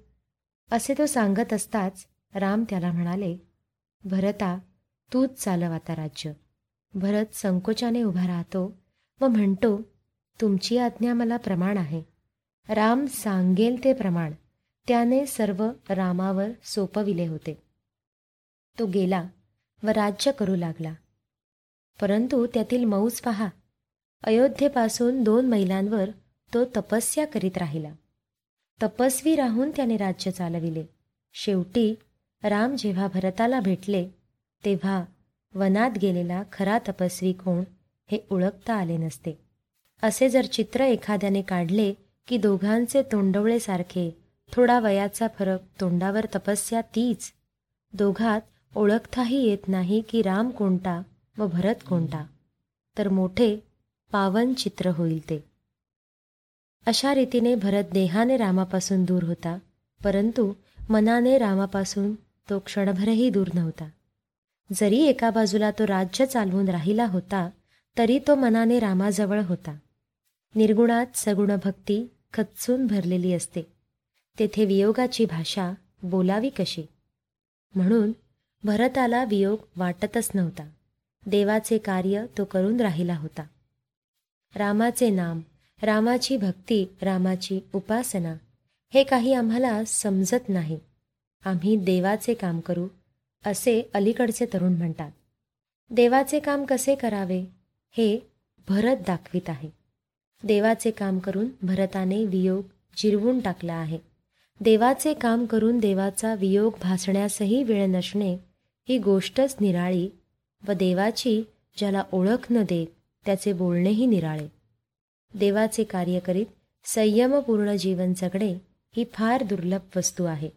A: असे तो सांगत असताच राम त्याला म्हणाले भरता तूच चालव आता राज्य. भरत संकोचाने उभा राहतो व म्हणतो तुमची आज्ञा मला प्रमाण आहे. राम सांगेल ते प्रमाण. त्याने सर्व रामावर सोपविले होते. तो गेला व राज्य करू लागला. परंतु त्यातील मौज पहा अयोध्येपासून दोन मैलांवर तो तपस्या करीत राहिला. तपस्वी राहून त्याने राज्य चालविले. शेवटी राम जेव्हा भरताला भेटले तेव्हा वनात गेलेला खरा तपस्वी कोण हे ओळखता आले नसते. असे जर चित्र एखाद्याने काढले की दोघांचे तोंडवळेसारखे थोडा वयाचा फरक तोंडावर तपस्या तीच. दोघात ओळखताही येत नाही की राम कोणता व भरत कोणता. तर मोठे पावन चित्र होईल ते. अशा रीतीने भरत देहाने रामापासून दूर होता परंतु मनाने रामापासून तो क्षणभरही दूर नव्हता. जरी एका बाजूला तो राज्य चालवून राहिला होता तरी तो मनाने रामाजवळ होता. निर्गुणात सगुण भक्ती खच्चून भरलेली असते. तेथे वियोगाची भाषा बोलावी कशी? म्हणून भरताला वियोग वाटतच नव्हता. देवाचे कार्य तो करून राहिला होता. रामाचे नाम रामाची भक्ती रामाची उपासना हे काही आम्हाला समजत नाही. आम्ही देवाचे काम करू असे अलीकडचे तरुण म्हणतात. देवाचे काम कसे करावे हे भरत दाखवित आहे. देवाचे काम करून भरताने वियोग जिरवून टाकला आहे. देवाचे काम करून देवाचा वियोग भासण्यासही वेळ नसणे ही गोष्टच निराळी व देवाची ज्याला ओळख न देत त्याचे बोलणेही निराळे. देवाचे कार्य करीत संयमपूर्ण जीवन जगणे ही फार दुर्लभ वस्तू आहे.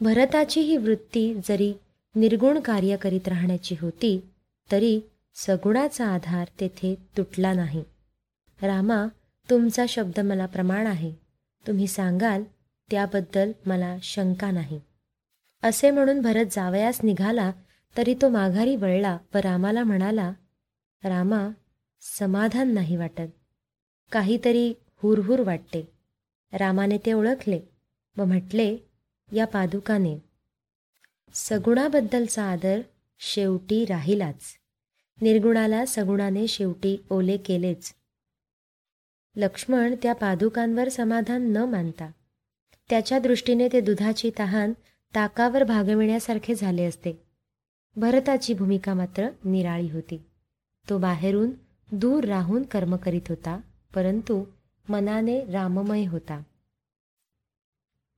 A: भरताची ही वृत्ती जरी निर्गुण कार्य करीत राहण्याची होती तरी सगुणाचा आधार तेथे तुटला नाही. रामा तुमचा शब्द मला प्रमाण आहे. तुम्ही सांगाल त्याबद्दल मला शंका नाही. असे म्हणून भरत जावयास निघाला तरी तो माघारी वळला व रामाला म्हणाला रामा समाधान नाही वाटत. काहीतरी हुरहुर वाटते. रामाने ते ओळखले. व म्हटले या पादुकाने. सगुणाबद्दलचा आदर शेवटी राहिलाच. निर्गुणाला सगुणाने शेवटी ओले केलेच. लक्ष्मण त्या पादुकांवर समाधान न मानता. त्याच्या दृष्टीने ते दुधाची तहान ताकावर भागविण्यासारखे झाले असते. भरताची भूमिका मात्र निराळी होती. तो बाहेरून दूर राहून कर्म करीत होता. परंतु मनाने राममय होता.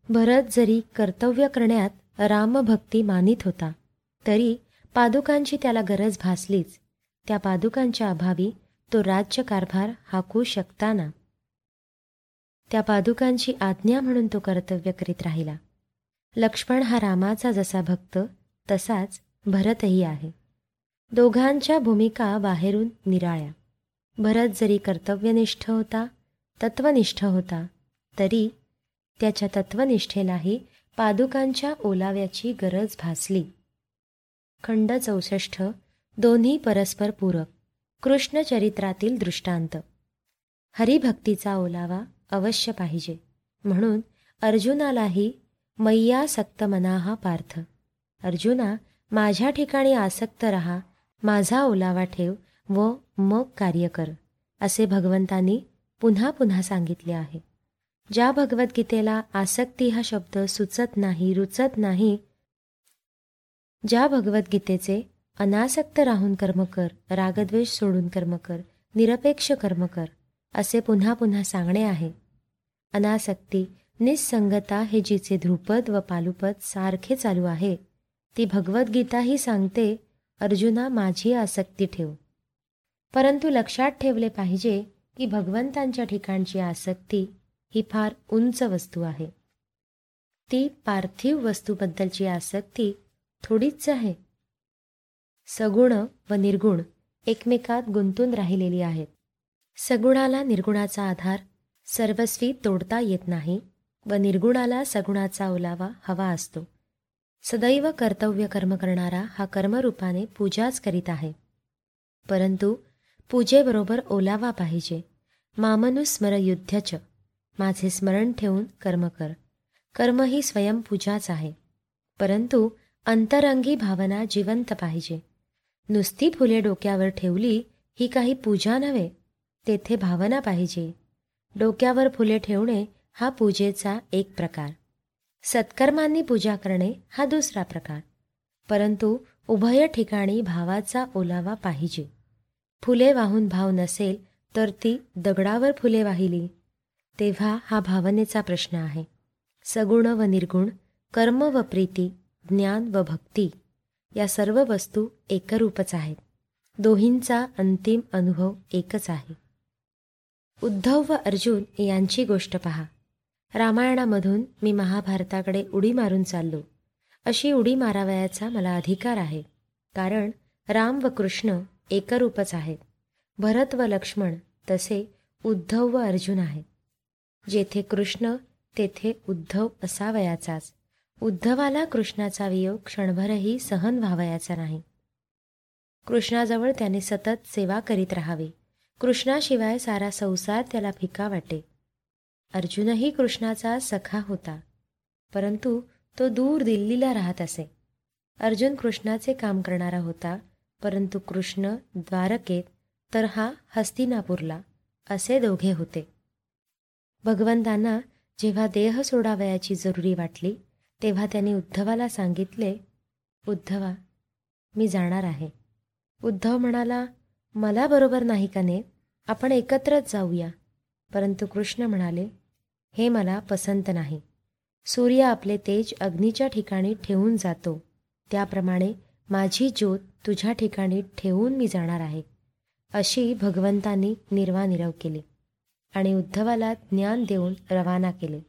A: भरत जरी कर्तव्य करण्यात रामभक्ती मानित होता तरी पादुकांची त्याला गरज भासलीच. त्या पादुकांच्या अभावी तो राज्यकारभार हाकू शकताना. त्या पादुकांची आज्ञा म्हणून तो कर्तव्य करीत राहिला. लक्ष्मण हा रामाचा जसा भक्त तसाच भरतही आहे. दोघांच्या भूमिका बाहेरून निराळ्या. भरत जरी कर्तव्यनिष्ठ होता तत्वनिष्ठ होता तरी त्याच्या तत्वनिष्ठेलाही पादुकांच्या ओलाव्याची गरज भासली. खंड चौसष्ट दोन्ही परस्पर पूरक कृष्णचरित्रातील दृष्टांत. हरिभक्तीचा ओलावा अवश्य पाहिजे म्हणून अर्जुनालाही मैया सक्त मनाहा पार्थ. अर्जुना माझ्या ठिकाणी आसक्त रहा माझा ओलावा ठेव व मग कार्य कर असे भगवंतांनी पुन्हा पुन्हा सांगितले आहे. ज्या भगवद्गीतेला आसक्ती हा शब्द सुचत नाही रुचत नाही ज्या भगवद्गीतेचे अनासक्त राहून कर्म कर रागद्वेष सोडून कर्म कर निरपेक्ष कर्म कर असे पुन्हा पुन्हा सांगणे आहे. अनासक्ती निसंगता हे जिचे ध्रुपद व पालुपद सारखे चालू आहे ती भगवद्गीताही सांगते अर्जुना माझी आसक्ती ठेव. परंतु लक्षात ठेवले पाहिजे की भगवंतांच्या ठिकाणची आसक्ती ही फार उंच वस्तू आहे. ती पार्थिव वस्तूबद्दलची आसक्ती थोडीच आहे. सगुण व निर्गुण एकमेकात गुंतून राहिलेली आहेत. सगुणाला निर्गुणाचा आधार सर्वस्वी तोडता येत नाही व निर्गुणाला सगुणाचा ओलावा हवा असतो. सदैव कर्तव्य कर्म करणारा हा कर्मरूपाने पूजाच करीत आहे. परंतु पूजेबरोबर ओलावा पाहिजे. मामनुस्मर युद्धच माझे स्मरण ठेवून कर्म कर. कर्म ही स्वयंपूजाच आहे. परंतु अंतरंगी भावना जिवंत पाहिजे. नुसती फुले डोक्यावर ठेवली ही काही पूजा नव्हे तेथे भावना पाहिजे. डोक्यावर फुले ठेवणे हा पूजेचा एक प्रकार. सत्कर्मांनी पूजा करणे हा दुसरा प्रकार. परंतु उभय ठिकाणी भावाचा ओलावा पाहिजे. फुले वाहून भाव नसेल तर ती दगडावर फुले वाहिली. तेव्हा हा भावनेचा प्रश्न आहे. सगुण व निर्गुण कर्म व प्रीती ज्ञान व भक्ती या सर्व वस्तू एकरूपच आहेत. दोहींचा अंतिम अनुभव एकच आहे. उद्धव व अर्जुन यांची गोष्ट पहा. रामायणामधून मी महाभारताकडे उडी मारून चाललो. अशी उडी मारावयाचा मला अधिकार आहे. कारण राम व कृष्ण एकरूपच आहेत. भरत व लक्ष्मण तसे उद्धव व अर्जुन आहेत. जेथे कृष्ण तेथे उद्धव असावयाचाच. उद्धवाला कृष्णाचा वियोग क्षणभरही सहन व्हावयाचा नाही. कृष्णाजवळ त्याने सतत सेवा करीत राहावे. कृष्णाशिवाय सारा संसार त्याला फिका वाटे. अर्जुनही कृष्णाचा सखा होता. परंतु तो दूर दिल्लीला राहत असे. अर्जुन कृष्णाचे काम करणारा होता. परंतु कृष्ण द्वारकेत तर हा हस्तिनापूरला असे दोघे होते. भगवंतांना जेव्हा देह सोडावयाची जरुरी वाटली तेव्हा त्यांनी उद्धवाला सांगितले उद्धवा मी जाणार आहे. उद्धव म्हणाला मला बरोबर नाही का ने? आपण एकत्रच जाऊया. परंतु कृष्ण म्हणाले हे मला पसंत नाही. सूर्य आपले तेज अग्नीच्या ठिकाणी ठेवून जातो. त्याप्रमाणे माझी ज्योत तुझ्या ठिकाणी ठेवून मी जाणार आहे अशी भगवंतांनी निर्वानिरव केली आणि उद्धवाला ज्ञान देऊन रवाना केले.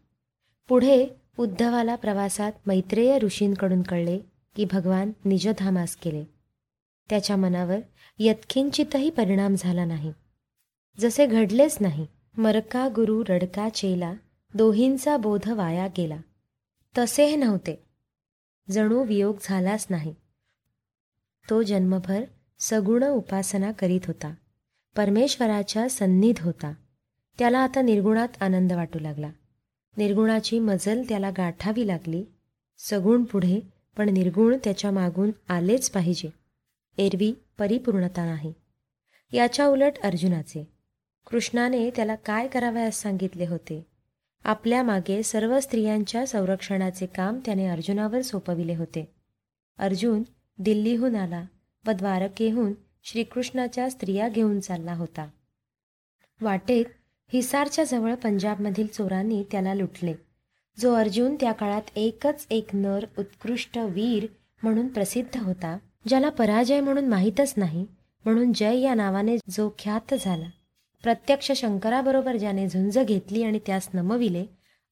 A: पुढे उद्धवाला प्रवासात मैत्रेय ऋषींकडून कळले की भगवान निजधामास केले. त्याच्या मनावर यत्किंचितही परिणाम झाला नाही. जसे घडलेच नाही मरका गुरु रडका चेला दोहींचा बोध वाया गेला. तसे हे नव्हते. जणू वियोग झालाच नाही. तो जन्मभर सगुण उपासना करीत होता. परमेश्वराच्या सन्निध होता. त्याला आता निर्गुणात आनंद वाटू लागला. निर्गुणाची मजल त्याला गाठावी लागली. सगुण पुढे पण निर्गुण त्याच्या मागून आलेच पाहिजे. एरवी परिपूर्णता नाही. याच्या उलट अर्जुनाचे. कृष्णाने त्याला काय करावयास सांगितले होते? आपल्या मागे सर्व स्त्रियांच्या संरक्षणाचे काम त्याने अर्जुनावर सोपविले होते. अर्जुन दिल्लीहून आला व द्वारकेहून श्रीकृष्णाच्या स्त्रिया घेऊन चालला होता. वाटेत हिसारच्या जवळ पंजाबमधील चोरांनी त्याला लुटले. जो अर्जुन त्या काळात एकच एक नर उत्कृष्ट वीर म्हणून प्रसिद्ध होता ज्याला पराजय म्हणून माहीतच नाही म्हणून जय या नावाने जो ख्यात झाला. प्रत्यक्ष शंकराबरोबर ज्याने झुंज घेतली आणि त्यास नमविले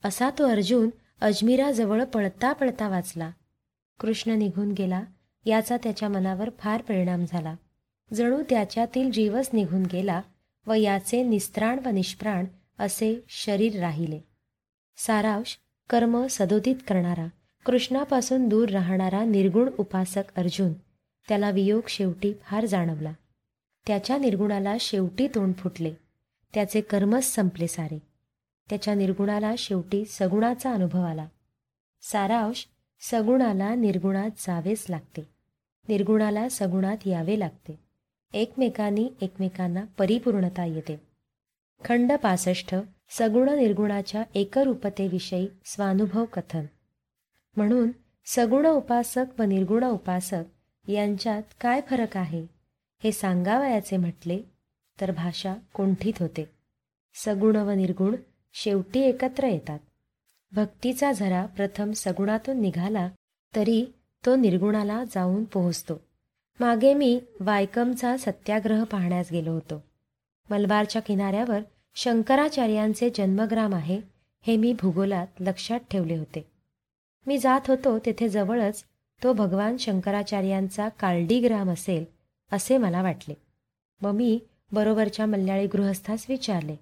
A: असा तो अर्जुन अजमिराजवळ पळता पळता वाचला. कृष्ण निघून गेला याचा त्याच्या मनावर फार परिणाम झाला. जणू त्याच्यातील जीवच निघून गेला व याचे निस्त्राण व निष्प्राण असे शरीर राहिले. सारांश कर्म सदोदित करणारा कृष्णापासून दूर राहणारा निर्गुण उपासक अर्जुन त्याला वियोग शेवटी फार जाणवला. त्याच्या निर्गुणाला शेवटी तोंड फुटले. त्याचे कर्मच संपले सारे. त्याच्या निर्गुणाला शेवटी सगुणाचा अनुभव आला. सारांश सगुणाला निर्गुणात जावेच लागते. निर्गुणाला सगुणात यावे लागते. एकमेकांनी एकमेकांना परिपूर्णता येते. खंड पासष्ट सगुण निर्गुणाच्या एकरूपतेविषयी स्वानुभव कथन. म्हणून सगुण उपासक व निर्गुण उपासक यांच्यात काय फरक आहे? हे सांगावयाचे म्हटले तर भाषा कोंठीत होते. सगुण व निर्गुण शेवटी एकत्र येतात. भक्तीचा झरा प्रथम सगुणातून निघाला तरी तो निर्गुणाला जाऊन पोहोचतो. मागे मी वायकमचा सत्याग्रह पाहण्यास गेलो होतो. मलबारच्या किनाऱ्यावर शंकराचार्यांचे जन्मग्राम आहे हे मी भूगोलात लक्षात ठेवले होते. मी जात होतो तेथे जवळच तो भगवान शंकराचार्यांचा कालडी ग्राम असेल असे मला वाटले. व मी बरोबरच्या मल्याळी गृहस्थास विचारले.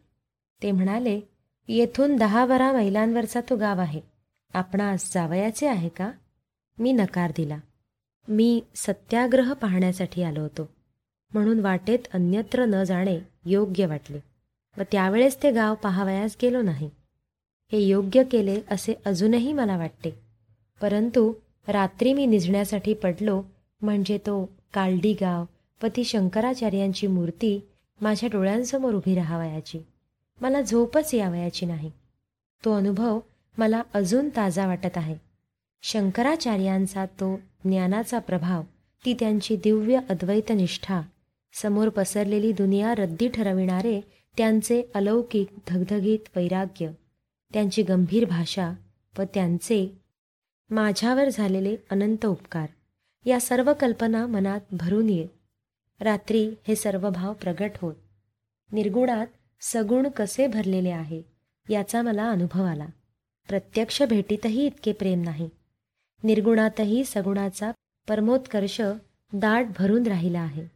A: ते म्हणाले येथून दहा बारा मैलांवरचा तो गाव आहे. आपणास जावयाचे आहे का? मी नकार दिला. मी सत्याग्रह पाहण्यासाठी आलो होतो. म्हणून वाटेत अन्यत्र न जाणे योग्य वाटले. व त्यावेळेस ते गाव पाहावयास गेलो नाही. हे योग्य केले असे अजूनही मला वाटते. परंतु रात्री मी निजण्यासाठी पडलो म्हणजे तो कालडी गाव व ती शंकराचार्यांची मूर्ती माझ्या डोळ्यांसमोर उभी राहावयाची. मला झोपच यावयाची नाही. तो अनुभव मला अजून ताजा वाटत आहे. शंकराचार्यांचा तो ज्ञानाचा प्रभाव ती त्यांची दिव्य अद्वैत निष्ठा. समोर पसरलेली दुनिया रद्दी ठरविणारे त्यांचे अलौकिक धगधगीत वैराग्य. त्यांची गंभीर भाषा व त्यांचे माझ्यावर झालेले अनंत उपकार. या सर्व कल्पना मनात भरून ये. रात्री हे सर्व भाव प्रगट होत. निर्गुणात सगुण कसे भरलेले आहे याचा मला अनुभव आला. प्रत्यक्ष भेटीतही इतके प्रेम नाही. निर्गुणातही सगुणाचा परमोत्कर्ष दाट भरून राहिला आहे.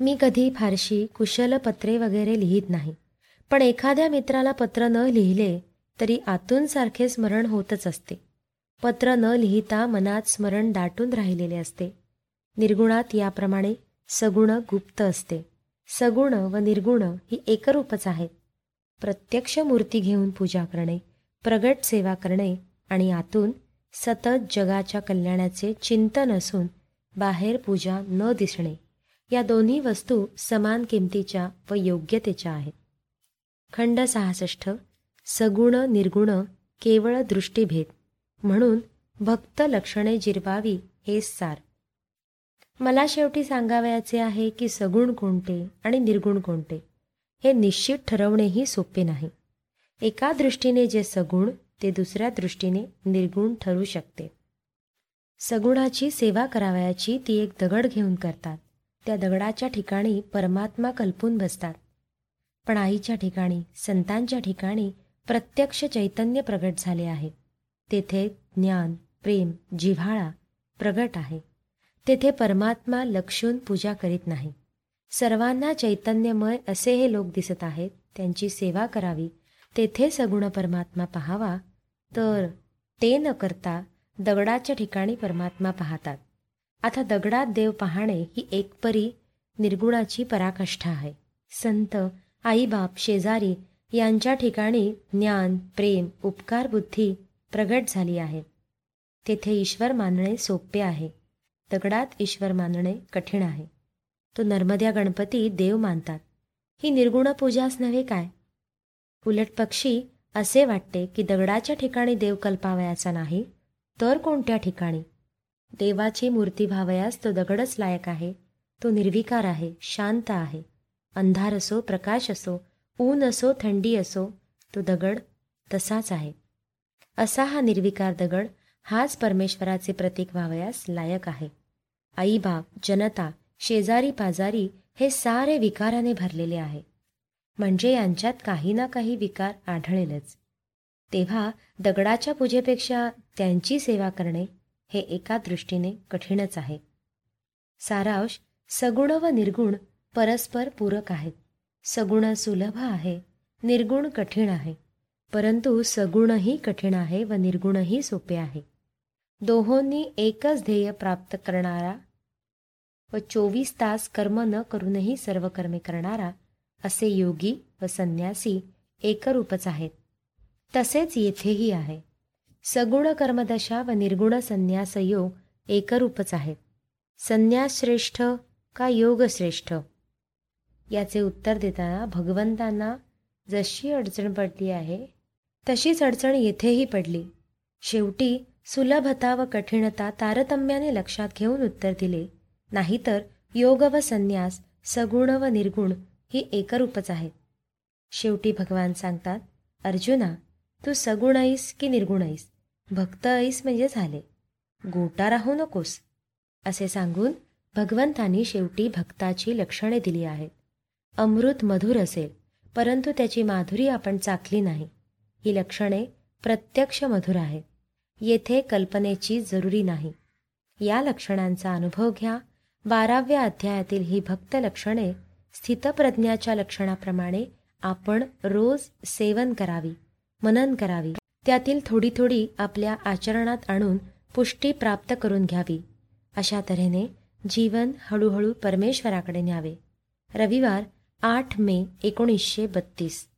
A: मी कधी फारशी कुशल पत्रे वगैरे लिहित नाही. पण एखाद्या मित्राला पत्र न लिहिले तरी आतून सारखे स्मरण होतच असते. पत्र न लिहिता मनात स्मरण दाटून राहिलेले असते. निर्गुणात याप्रमाणे सगुण गुप्त असते. सगुण व निर्गुण ही एकरूपच आहेत. प्रत्यक्ष मूर्ती घेऊन पूजा करणे प्रगट सेवा करणे आणि आतून सतत जगाच्या कल्याणाचे चिंतन असून बाहेर पूजा न दिसणे या दोन्ही वस्तू समान किमतीच्या व योग्यतेच्या आहेत. खंड सहासष्ट सगुण निर्गुण केवळ दृष्टीभेद म्हणून भक्त लक्षणे जिरवावी हेच सार. मला शेवटी सांगावयाचे आहे की सगुण कोणते आणि निर्गुण कोणते हे निश्चित ठरवणेही सोपे नाही. एका दृष्टीने जे सगुण ते दुसऱ्या दृष्टीने निर्गुण ठरू शकते. सगुणाची सेवा करावयाची ती एक दगड घेऊन करतात. त्या दगडाच्या ठिकाणी परमात्मा कल्पून बसतात. पण आईच्या ठिकाणी संतांच्या ठिकाणी प्रत्यक्ष चैतन्य प्रगट झाले आहे. तेथे ज्ञान प्रेम जिव्हाळा प्रगट आहे. तेथे परमात्मा लक्षून पूजा करीत नाही. सर्वांना चैतन्यमय असे हे लोक दिसत आहेत त्यांची सेवा करावी तेथे सगुण परमात्मा पहावा तर ते न करता दगडाच्या ठिकाणी परमात्मा पाहतात. आता दगडात देव पाहणे ही एकपरी निर्गुणाची पराकाष्ठा आहे. संत आईबाप शेजारी यांच्या ठिकाणी ज्ञान प्रेम उपकार बुद्धी प्रगट झाली आहे. तेथे ईश्वर मानणे सोपे आहे. दगडात ईश्वर मानणे कठीण आहे. तो नर्मद्या गणपती देव मानतात. ही निर्गुण पूजाच नव्हे काय? उलट पक्षी असे वाटते की दगडाच्या ठिकाणी देव कल्पावयाचा नाही तर कोणत्या ठिकाणी? देवाची मूर्ती व्हावयास तो दगडच लायक आहे तो निर्विकार आहे शांत आहे. अंधार असो प्रकाश असो ऊन असो थंडी असो तो दगड तसाच आहे. असा हा निर्विकार दगड हाच परमेश्वराचे प्रतीक व्हावयास लायक आहे. आईबाप जनता शेजारी पाजारी हे सारे विकाराने भरलेले आहे. म्हणजे यांच्यात काही ना काही विकार आढळेलच. तेव्हा दगडाच्या पूजेपेक्षा त्यांची सेवा करणे हे एका दृष्टीने कठीणच आहे. सारांश सगुण व निर्गुण परस्पर पूरक आहेत. सगुण सुलभ आहे निर्गुण कठीण आहे. परंतु सगुणही कठीण आहे व निर्गुणही सोपे आहे. दोहोंनी एकच ध्येय प्राप्त करणारा व चोवीस तास कर्म न करूनही सर्व कर्मे करणारा असे योगी व संन्यासी एकरूपच आहेत. तसेच येथेही आहे. सगुण कर्मदशा व निर्गुण संन्यास योग एकरूपच आहेत. संन्यास श्रेष्ठ का योग श्रेष्ठ याचे उत्तर देताना भगवंतांना जशी अडचण पडली आहे तशीच अडचण येथेही पडली. शेवटी सुलभता व कठीणता तारतम्याने लक्षात घेऊन उत्तर दिले. नाहीतर योग व संन्यास सगुण व निर्गुण ही एकरूपच आहेत. शेवटी भगवान सांगतात अर्जुना तू सगुण ऐस की निर्गुण ऐस भक्त ऐस म्हणजे झाले. गोटा राहू नकोस. असे सांगून भगवंतांनी शेवटी भक्ताची लक्षणे दिली आहेत. अमृत मधुर असेल परंतु त्याची माधुरी आपण चाखली नाही. ही लक्षणे प्रत्यक्ष मधुर आहेत. येथे कल्पनेची जरुरी नाही. या लक्षणांचा अनुभव घ्या. बाराव्या अध्यायातील ही भक्त लक्षणे स्थितप्रज्ञाच्या लक्षणाप्रमाणे आपण रोज सेवन करावी मनन करावी. त्यातील थोडी थोडी आपल्या आचरणात आणून पुष्टी प्राप्त करून घ्यावी. अशा तऱ्हेने जीवन हळूहळू परमेश्वराकडे न्यावे. रविवार आठ मे एकोणीसशे बत्तीस.